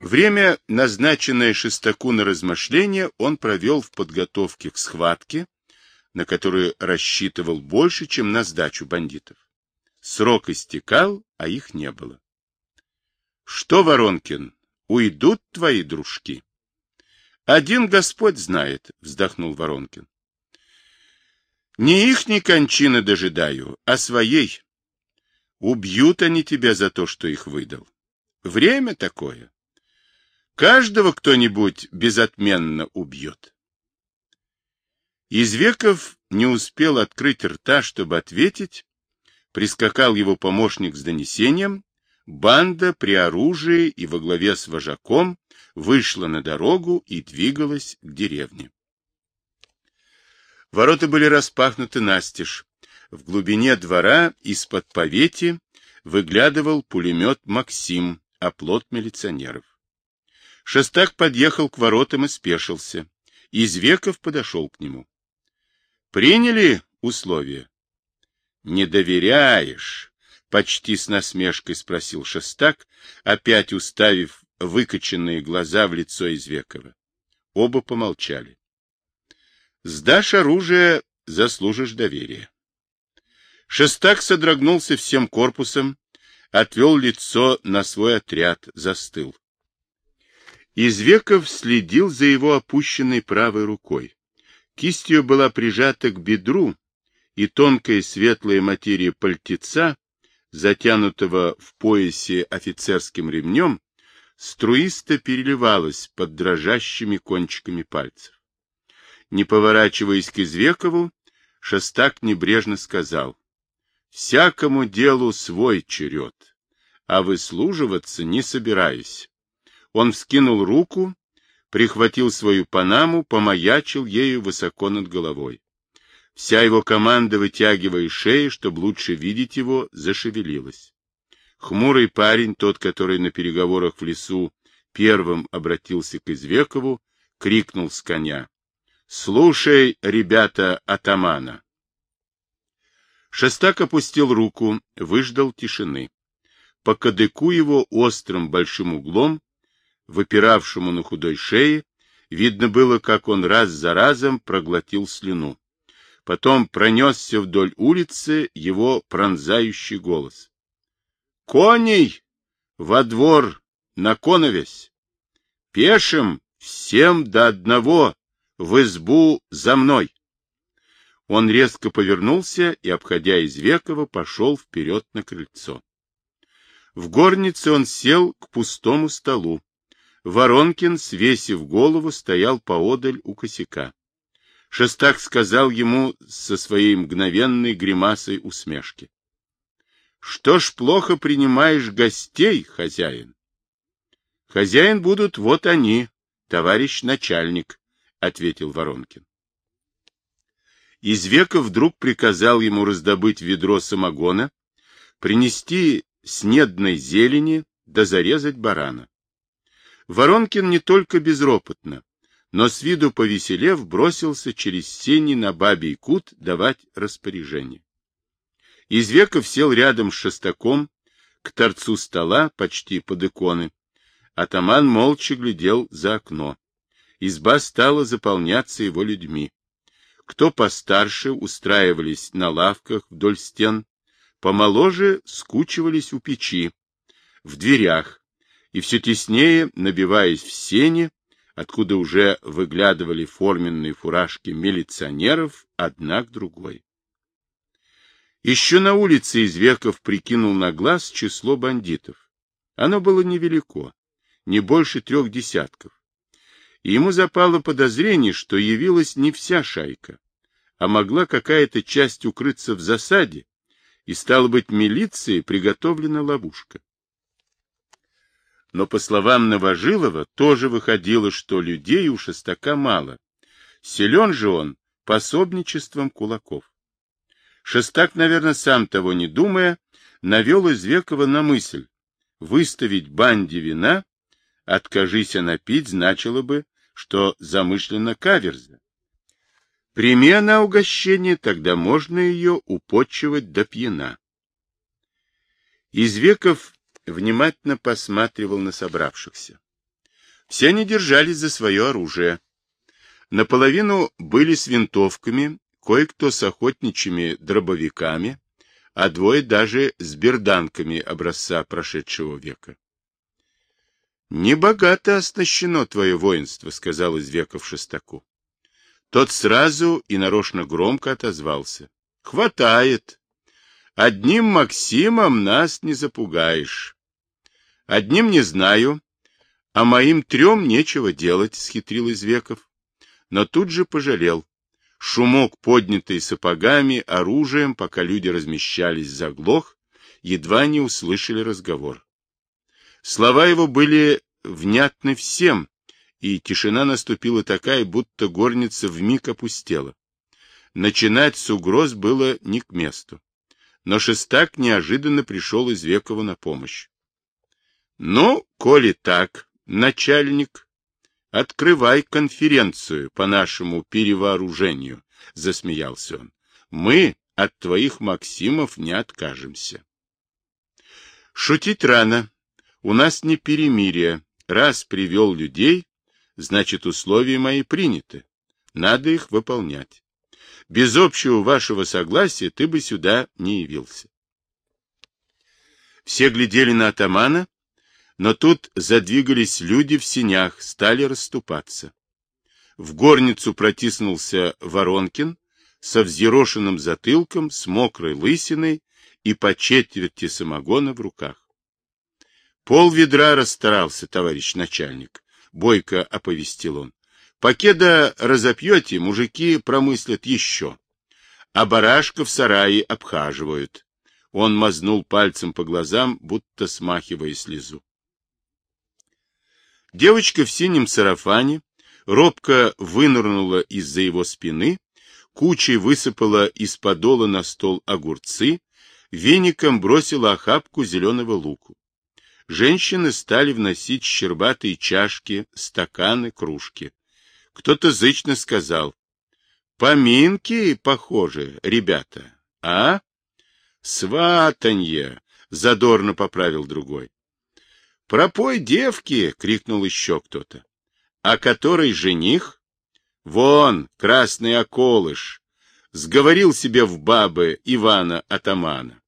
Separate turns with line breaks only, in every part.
Время, назначенное Шестаку на размышления, он провел в подготовке к схватке, на которую рассчитывал больше, чем на сдачу бандитов. Срок истекал, а их не было. — Что, Воронкин, уйдут твои дружки? — Один Господь знает, — вздохнул Воронкин. — Не их ни кончины дожидаю, а своей. Убьют они тебя за то, что их выдал. Время такое. Каждого кто-нибудь безотменно убьет. Извеков не успел открыть рта, чтобы ответить. Прискакал его помощник с донесением. Банда при оружии и во главе с вожаком вышла на дорогу и двигалась к деревне. Ворота были распахнуты настежь. В глубине двора из-под повети выглядывал пулемет «Максим», оплот милиционеров. Шестак подъехал к воротам и спешился. Извеков подошел к нему. — Приняли условия? — Не доверяешь? — почти с насмешкой спросил Шестак, опять уставив выкоченные глаза в лицо Извекова. Оба помолчали. — Сдашь оружие, заслужишь доверие. Шестак содрогнулся всем корпусом, отвел лицо на свой отряд, застыл. Извеков следил за его опущенной правой рукой. Кисть ее была прижата к бедру, и тонкая светлая материя пальтеца, затянутого в поясе офицерским ремнем, струисто переливалась под дрожащими кончиками пальцев. Не поворачиваясь к Извекову, Шостак небрежно сказал, «Всякому делу свой черед, а выслуживаться не собираюсь. Он вскинул руку, прихватил свою панаму, помаячил ею высоко над головой. Вся его команда, вытягивая шеи, чтобы лучше видеть его, зашевелилась. Хмурый парень, тот, который на переговорах в лесу первым обратился к Извекову, крикнул с коня. — Слушай, ребята, атамана! Шестак опустил руку, выждал тишины. По кадыку его острым большим углом выпиравшему на худой шее, видно было, как он раз за разом проглотил слюну. Потом пронесся вдоль улицы его пронзающий голос. — Коней! Во двор! На коновесь! Пешим! Всем до одного! В избу за мной! Он резко повернулся и, обходя Извекова, пошел вперед на крыльцо. В горнице он сел к пустому столу, Воронкин, свесив голову, стоял поодаль у косяка. Шестак сказал ему со своей мгновенной гримасой усмешки. — Что ж плохо принимаешь гостей, хозяин? — Хозяин будут вот они, товарищ начальник, — ответил Воронкин. Извеков вдруг приказал ему раздобыть ведро самогона, принести снедной зелени да зарезать барана. Воронкин не только безропотно, но с виду повеселев бросился через сени на бабий кут давать распоряжение. Извеков сел рядом с шестаком, к торцу стола, почти под иконы. Атаман молча глядел за окно. Изба стала заполняться его людьми. Кто постарше устраивались на лавках вдоль стен, помоложе скучивались у печи, в дверях, и все теснее, набиваясь в сене, откуда уже выглядывали форменные фуражки милиционеров, одна к другой. Еще на улице Извеков прикинул на глаз число бандитов. Оно было невелико, не больше трех десятков. И ему запало подозрение, что явилась не вся шайка, а могла какая-то часть укрыться в засаде, и, стало быть, милиции приготовлена ловушка. Но, по словам Новожилова, тоже выходило, что людей у Шестака мало. Силен же он пособничеством кулаков. Шестак, наверное, сам того не думая, навел Извекова на мысль. Выставить банде вина, откажись она пить, значило бы, что замышленно каверза. Прими она угощение, тогда можно ее упочивать до пьяна. Извеков внимательно посматривал на собравшихся. Все они держались за свое оружие. Наполовину были с винтовками, кое-кто с охотничьими дробовиками, а двое даже с берданками образца прошедшего века. «Небогато оснащено твое воинство», — сказал Извеков Шестаку. Тот сразу и нарочно громко отозвался. «Хватает. Одним Максимом нас не запугаешь. Одним не знаю, а моим трем нечего делать», — схитрил Извеков. Но тут же пожалел. Шумок, поднятый сапогами, оружием, пока люди размещались, заглох, едва не услышали разговор. Слова его были внятны всем, и тишина наступила такая, будто горница вмиг опустела. Начинать с угроз было не к месту. Но Шестак неожиданно пришел из Векова на помощь. — Ну, коли так, начальник, открывай конференцию по нашему перевооружению, — засмеялся он. — Мы от твоих Максимов не откажемся. Шутить рано. У нас не перемирие. Раз привел людей, значит, условия мои приняты. Надо их выполнять. Без общего вашего согласия ты бы сюда не явился. Все глядели на атамана, но тут задвигались люди в синях, стали расступаться. В горницу протиснулся Воронкин со взъерошенным затылком, с мокрой лысиной и по четверти самогона в руках. Пол ведра расстарался, товарищ начальник, — бойко оповестил он. Покеда разопьете, мужики промыслят еще. А барашка в сарае обхаживают. Он мазнул пальцем по глазам, будто смахивая слезу. Девочка в синем сарафане робко вынырнула из-за его спины, кучей высыпала из подола на стол огурцы, веником бросила охапку зеленого луку. Женщины стали вносить щербатые чашки, стаканы, кружки. Кто-то зычно сказал, «Поминки, похоже, ребята, а?» «Сватанье!» — задорно поправил другой. «Пропой девки!» — крикнул еще кто-то. «А который жених?» «Вон, красный околыш!» Сговорил себе в бабы Ивана Атамана.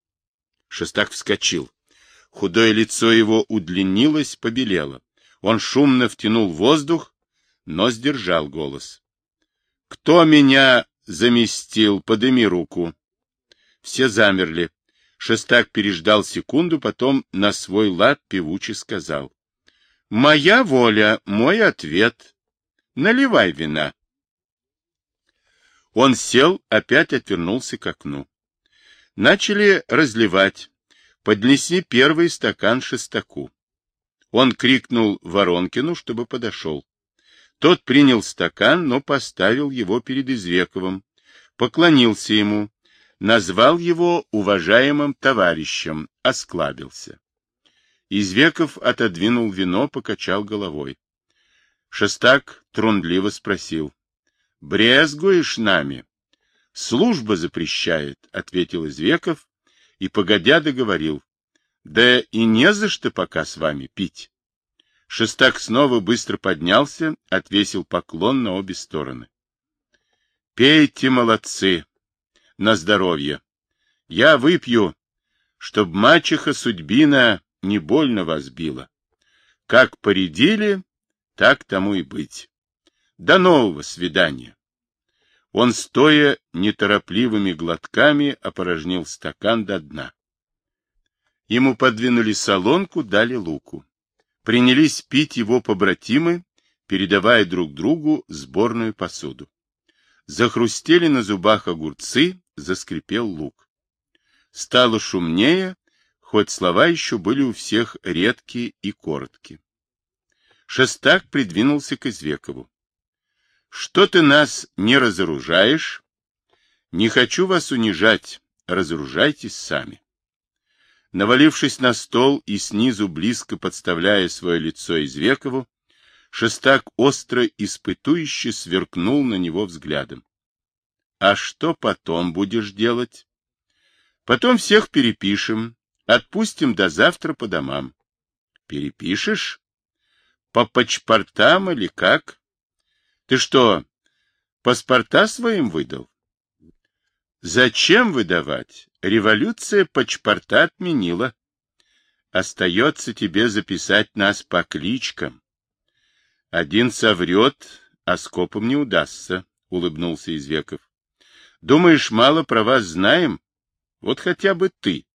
Шестак вскочил. Худое лицо его удлинилось, побелело. Он шумно втянул воздух, но сдержал голос. — Кто меня заместил? Подыми руку. Все замерли. Шестак переждал секунду, потом на свой лад певуче сказал. — Моя воля, мой ответ. Наливай вина. Он сел, опять отвернулся к окну. Начали разливать поднеси первый стакан шестаку. Он крикнул Воронкину, чтобы подошел. Тот принял стакан, но поставил его перед Извековым, поклонился ему, назвал его уважаемым товарищем, осклабился. Извеков отодвинул вино, покачал головой. Шестак трунливо спросил. — Брезгуешь нами? — Служба запрещает, — ответил Извеков и, погодя, договорил. Да и не за что пока с вами пить. Шестак снова быстро поднялся, отвесил поклон на обе стороны. Пейте, молодцы, на здоровье. Я выпью, чтоб мачеха судьбина не больно вас била. Как поредили, так тому и быть. До нового свидания. Он, стоя неторопливыми глотками, опорожнил стакан до дна. Ему подвинули солонку, дали луку. Принялись пить его побратимы, передавая друг другу сборную посуду. Захрустели на зубах огурцы, заскрипел лук. Стало шумнее, хоть слова еще были у всех редкие и короткие. Шестак придвинулся к Извекову. Что ты нас не разоружаешь? Не хочу вас унижать, разоружайтесь сами. Навалившись на стол и снизу близко подставляя свое лицо Извекову, Шестак остро испытующе сверкнул на него взглядом. — А что потом будешь делать? — Потом всех перепишем, отпустим до завтра по домам. — Перепишешь? По паспортам или как? Ты что, паспорта своим выдал? Зачем выдавать? Революция паспорта отменила. Остается тебе записать нас по кличкам. Один соврет, а скопом не удастся, — улыбнулся Извеков. Думаешь, мало про вас знаем? Вот хотя бы ты.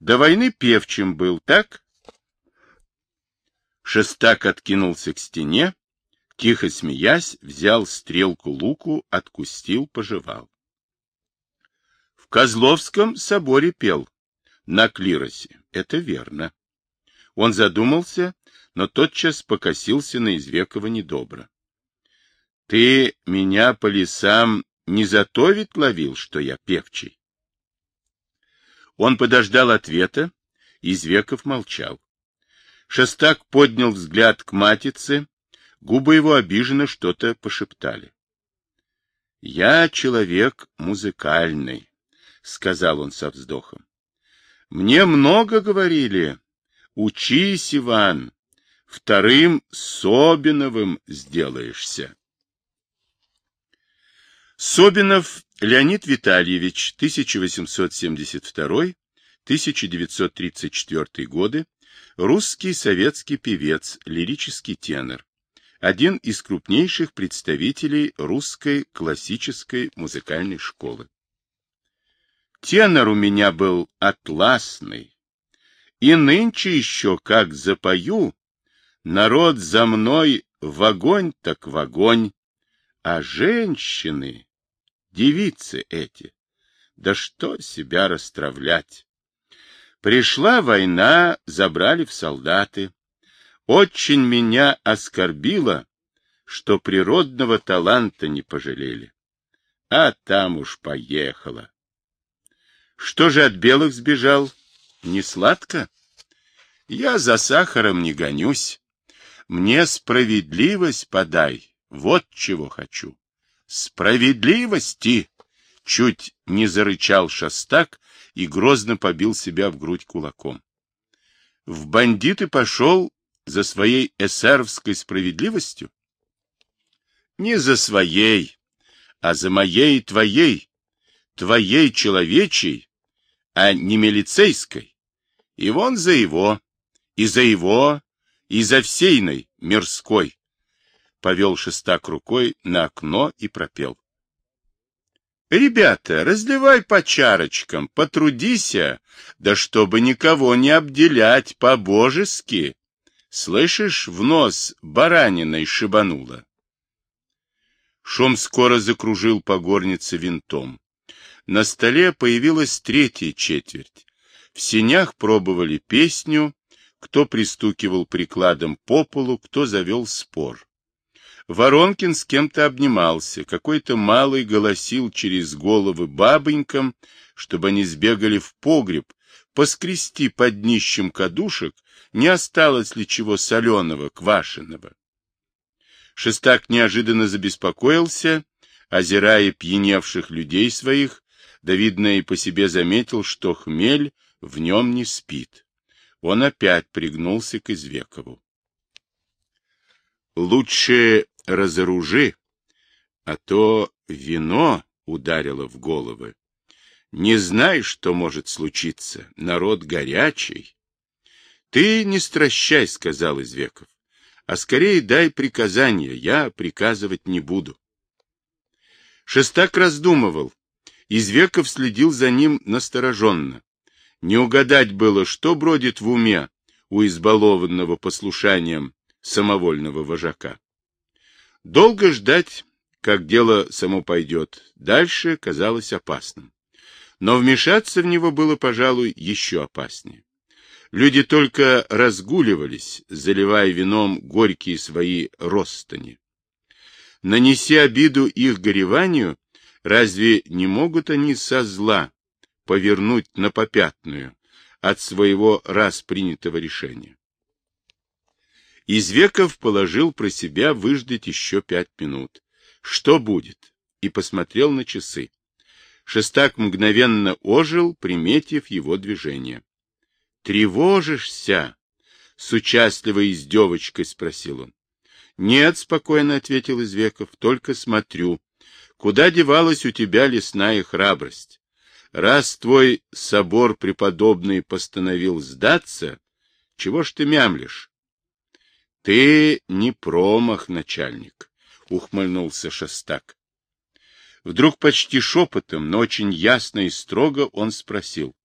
До войны певчим был, так? Шестак откинулся к стене, тихо смеясь, взял стрелку луку, откустил, пожевал. В Козловском соборе пел, на клиросе, это верно. Он задумался, но тотчас покосился на Извекова недобро. — Ты меня по лесам не за то ведь ловил, что я певчий? Он подождал ответа, Извеков молчал. Шестак поднял взгляд к матице, губы его обиженно что-то пошептали. — Я человек музыкальный, — сказал он со вздохом. — Мне много говорили. Учись, Иван, вторым Собиновым сделаешься. Собинов Леонид Витальевич, 1872-1934 годы, Русский советский певец, лирический тенор. Один из крупнейших представителей русской классической музыкальной школы. Тенор у меня был атласный. И нынче еще, как запою, народ за мной в огонь так в огонь, а женщины, девицы эти, да что себя расстравлять. Пришла война, забрали в солдаты. Очень меня оскорбило, что природного таланта не пожалели. А там уж поехала. Что же от белых сбежал? Не сладко? Я за сахаром не гонюсь. Мне справедливость подай, вот чего хочу. Справедливости! Чуть не зарычал шастак, и грозно побил себя в грудь кулаком. В бандиты пошел за своей эсеровской справедливостью? Не за своей, а за моей твоей, твоей человечей, а не милицейской. И вон за его, и за его, и за всейной мирской. Повел шестак рукой на окно и пропел. Ребята, разливай по чарочкам, потрудися, да чтобы никого не обделять по-божески. Слышишь, в нос бараниной шибануло. Шум скоро закружил по горнице винтом. На столе появилась третья четверть. В сенях пробовали песню, кто пристукивал прикладом по полу, кто завел спор. Воронкин с кем-то обнимался, какой-то малый голосил через головы бабонькам, чтобы они сбегали в погреб, поскрести под днищем кадушек, не осталось ли чего соленого, квашеного. Шестак неожиданно забеспокоился, озирая пьяневших людей своих, да, видно, и по себе заметил, что хмель в нем не спит. Он опять пригнулся к Извекову. Лучше разоружи, а то вино ударило в головы. Не знаешь, что может случиться, народ горячий. Ты не стращай, сказал Извеков, а скорее дай приказание, я приказывать не буду. Шестак раздумывал. Извеков следил за ним настороженно. Не угадать было, что бродит в уме у избалованного послушанием самовольного вожака. Долго ждать, как дело само пойдет, дальше казалось опасным. Но вмешаться в него было, пожалуй, еще опаснее. Люди только разгуливались, заливая вином горькие свои ростани. Нанеси обиду их гореванию, разве не могут они со зла повернуть на попятную от своего раз принятого решения? Извеков положил про себя выждать еще пять минут. Что будет? И посмотрел на часы. Шестак мгновенно ожил, приметив его движение. Тревожишься? С участливой издевочкой спросил он. Нет, спокойно ответил Извеков, только смотрю. Куда девалась у тебя лесная храбрость? Раз твой собор преподобный постановил сдаться, чего ж ты мямлишь? Ты не промах, начальник, ухмыльнулся Шестак. Вдруг почти шепотом, но очень ясно и строго он спросил.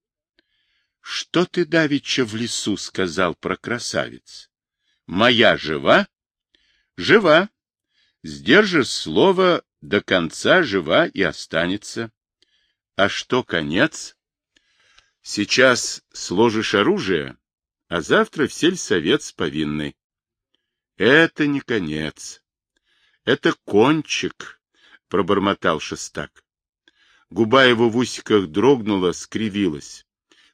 — Что ты давеча в лесу сказал про красавиц? Моя жива? — Жива. Сдержишь слово, до конца жива и останется. А что конец? Сейчас сложишь оружие, а завтра в сельсовет с повинной. Это не конец. Это кончик, — пробормотал шестак. Губа его в усиках дрогнула, скривилась.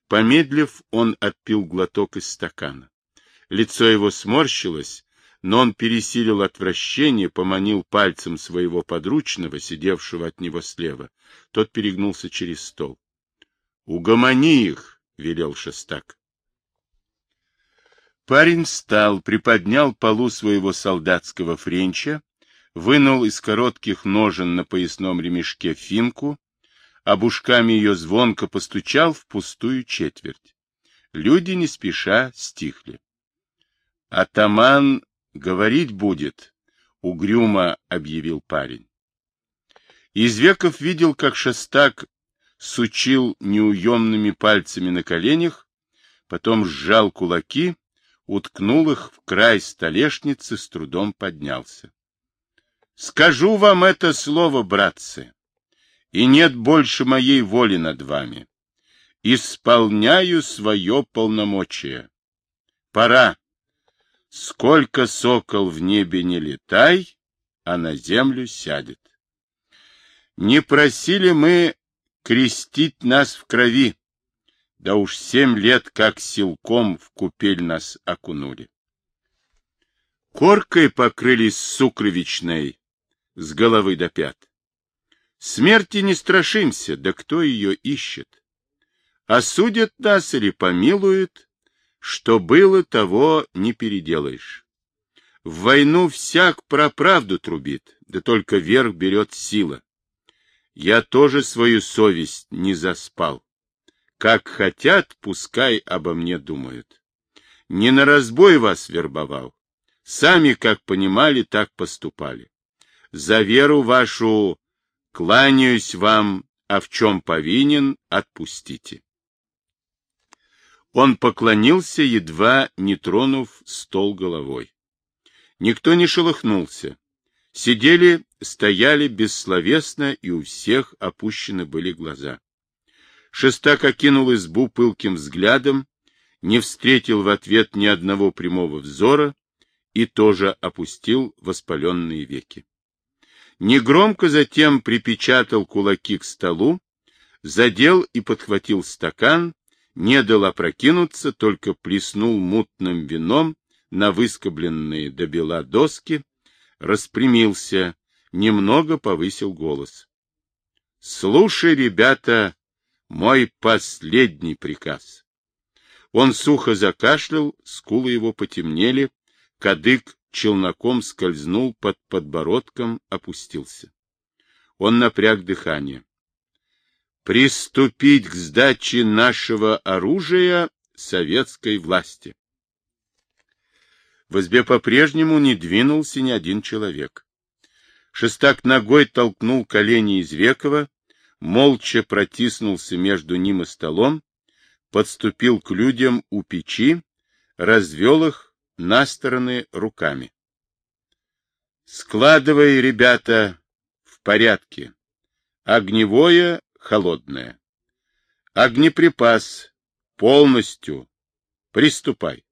Помедлив, он отпил глоток из стакана. Лицо его сморщилось, но он пересилил отвращение, поманил пальцем своего подручного, сидевшего от него слева. Тот перегнулся через стол. — Угомони их! — велел шестак. Парень встал, приподнял полу своего солдатского френча, вынул из коротких ножен на поясном ремешке финку, обушками ее звонко постучал в пустую четверть. Люди не спеша стихли. «Атаман говорить будет», — угрюмо объявил парень. Извеков видел, как шестак сучил неуемными пальцами на коленях, потом сжал кулаки, уткнул их в край столешницы, с трудом поднялся. Скажу вам это слово, братцы, и нет больше моей воли над вами. Исполняю свое полномочие. Пора. Сколько сокол в небе не летай, а на землю сядет. Не просили мы крестить нас в крови, да уж семь лет как силком в купель нас окунули. Коркой покрылись сукровичной, с головы до пят. Смерти не страшимся, да кто ее ищет? Осудят нас или помилуют, что было, того не переделаешь. В войну всяк про правду трубит, да только верх берет сила. Я тоже свою совесть не заспал. Как хотят, пускай обо мне думают. Не на разбой вас вербовал. Сами, как понимали, так поступали за веру вашу кланяюсь вам, а в чем повинен, отпустите. Он поклонился, едва не тронув стол головой. Никто не шелохнулся. Сидели, стояли бессловесно, и у всех опущены были глаза. Шестак окинул избу пылким взглядом, не встретил в ответ ни одного прямого взора и тоже опустил воспаленные веки. Негромко затем припечатал кулаки к столу, задел и подхватил стакан, не дал опрокинуться, только плеснул мутным вином на выскобленные до бела доски, распрямился, немного повысил голос. — Слушай, ребята, мой последний приказ. Он сухо закашлял, скулы его потемнели, кадык челноком скользнул под подбородком, опустился. Он напряг дыхание. Приступить к сдаче нашего оружия советской власти. В избе по-прежнему не двинулся ни один человек. Шестак ногой толкнул колени из Векова, молча протиснулся между ним и столом, подступил к людям у печи, развел их, на стороны руками. Складывай, ребята, в порядке. Огневое, холодное. Огнеприпас, полностью. Приступай.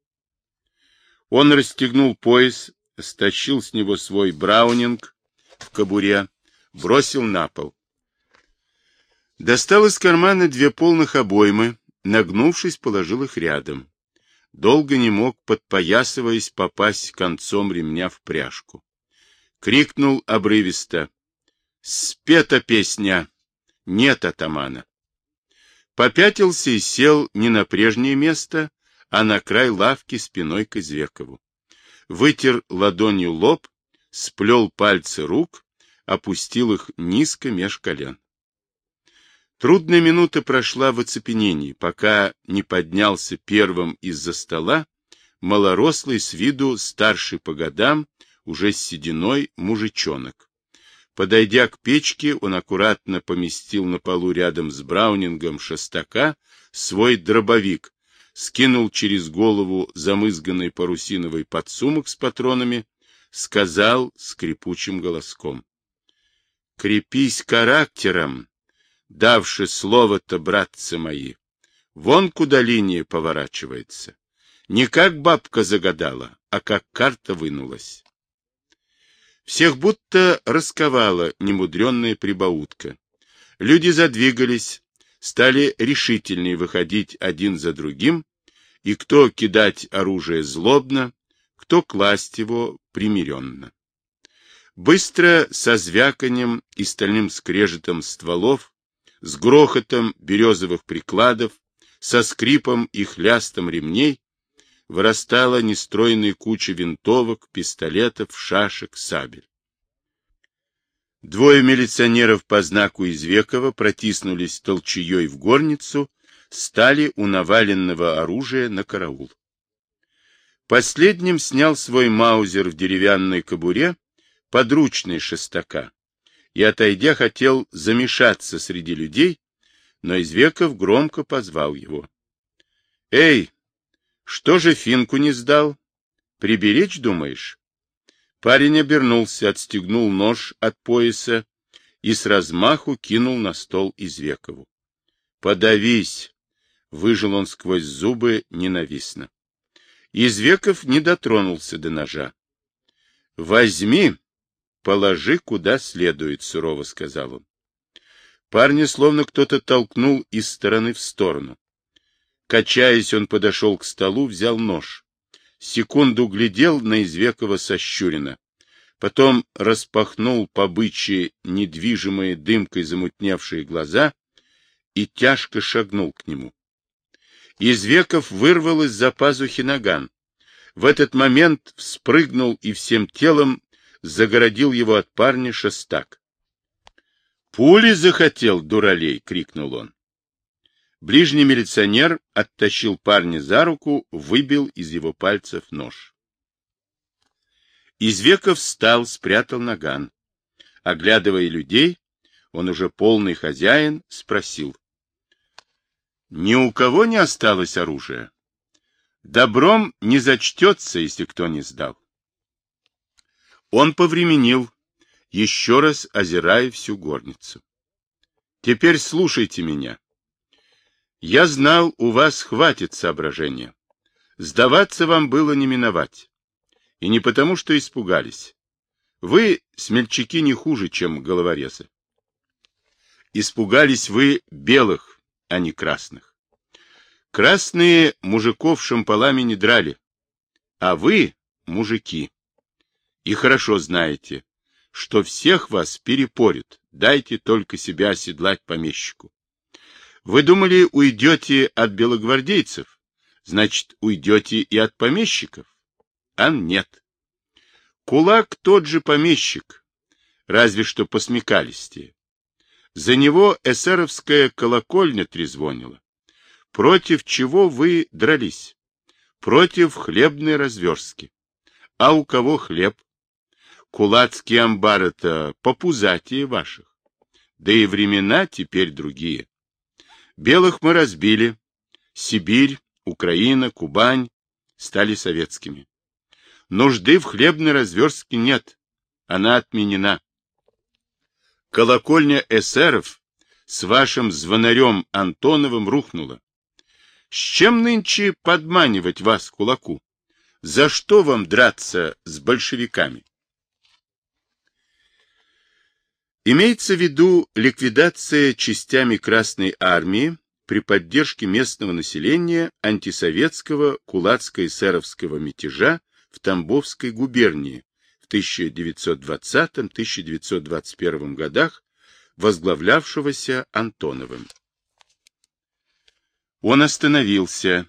Он расстегнул пояс, стащил с него свой браунинг в кобуре, бросил на пол. Достал из кармана две полных обоймы, нагнувшись, положил их рядом долго не мог, подпоясываясь, попасть концом ремня в пряжку. Крикнул обрывисто. «Спета песня! Нет атамана!» Попятился и сел не на прежнее место, а на край лавки спиной к Извекову. Вытер ладонью лоб, сплел пальцы рук, опустил их низко меж колен. Трудная минута прошла в оцепенении, пока не поднялся первым из-за стола малорослый с виду старший по годам, уже с сединой мужичонок. Подойдя к печке, он аккуратно поместил на полу рядом с Браунингом Шестака свой дробовик, скинул через голову замызганный парусиновый подсумок с патронами, сказал скрипучим голоском. — Крепись характером, давши слово-то, братцы мои. Вон куда линия поворачивается. Не как бабка загадала, а как карта вынулась. Всех будто расковала немудренная прибаутка. Люди задвигались, стали решительнее выходить один за другим, и кто кидать оружие злобно, кто класть его примиренно. Быстро, со звяканием и стальным скрежетом стволов, с грохотом березовых прикладов, со скрипом и хлястом ремней, вырастала нестройная куча винтовок, пистолетов, шашек, сабель. Двое милиционеров по знаку Извекова протиснулись толчеей в горницу, стали у наваленного оружия на караул. Последним снял свой маузер в деревянной кобуре, подручный шестака, и, отойдя, хотел замешаться среди людей, но Извеков громко позвал его. — Эй, что же финку не сдал? Приберечь, думаешь? Парень обернулся, отстегнул нож от пояса и с размаху кинул на стол Извекову. «Подавись!» — выжил он сквозь зубы ненавистно. Извеков не дотронулся до ножа. «Возьми, положи куда следует», — сурово сказал он. Парня словно кто-то толкнул из стороны в сторону. Качаясь, он подошел к столу, взял нож секунду глядел на Извекова сощуренно, потом распахнул по бычьи недвижимые дымкой замутневшие глаза и тяжко шагнул к нему. Извеков вырвал из-за пазухи наган. В этот момент вспрыгнул и всем телом загородил его от парня шестак. «Пули захотел, дуралей!» — крикнул он. Ближний милиционер оттащил парня за руку, выбил из его пальцев нож. Извеков встал, спрятал наган. Оглядывая людей, он уже полный хозяин, спросил. — Ни у кого не осталось оружия? Добром не зачтется, если кто не сдал. Он повременил, еще раз озирая всю горницу. — Теперь слушайте меня. Я знал, у вас хватит соображения. Сдаваться вам было не миновать. И не потому, что испугались. Вы, смельчаки, не хуже, чем головорезы. Испугались вы белых, а не красных. Красные мужиков шампалами не драли, а вы, мужики, и хорошо знаете, что всех вас перепорют, дайте только себя оседлать помещику. Вы думали, уйдете от белогвардейцев? Значит, уйдете и от помещиков? А нет. Кулак тот же помещик, разве что посмекалистее. За него эсеровская колокольня трезвонила. Против чего вы дрались? Против хлебной разверстки. А у кого хлеб? Кулацкие амбары-то попузатее ваших. Да и времена теперь другие. Белых мы разбили. Сибирь, Украина, Кубань стали советскими. Нужды в хлебной разверстке нет. Она отменена. Колокольня эсеров с вашим звонарем Антоновым рухнула. С чем нынче подманивать вас кулаку? За что вам драться с большевиками? Имеется в виду ликвидация частями Красной Армии при поддержке местного населения антисоветского кулацко-эсеровского мятежа в Тамбовской губернии в 1920-1921 годах, возглавлявшегося Антоновым. Он остановился.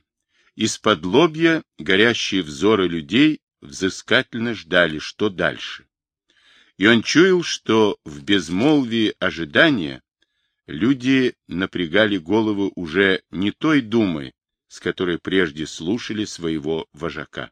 Из-под лобья горящие взоры людей взыскательно ждали, что дальше. И он чуял, что в безмолвии ожидания люди напрягали головы уже не той думой, с которой прежде слушали своего вожака.